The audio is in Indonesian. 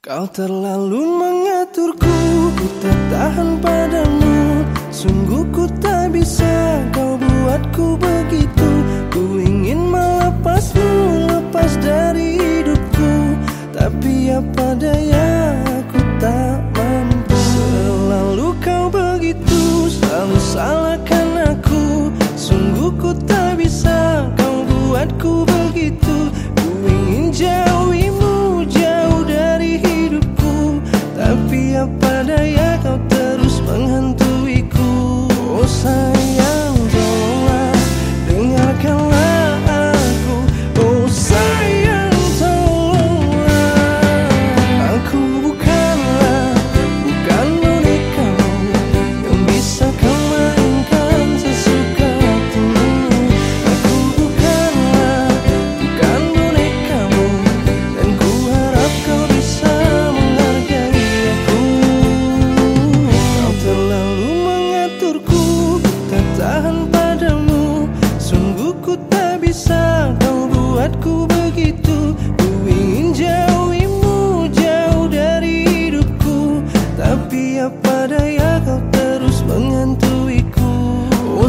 Kau terlalu mengaturku, ku tertahan padamu. Sungguh ku tak bisa, kau buatku begitu. Ku ingin melepasmu, lepas dari hidupku. Tapi apa daya, ku tak mampu. Selalu kau begitu, selalu salah kau buatku begitu Ku ingin jauhimu jauh dari hidupku. Tapi apa daya kau terus menghantuiku Oh